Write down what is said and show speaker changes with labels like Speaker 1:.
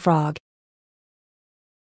Speaker 1: frog.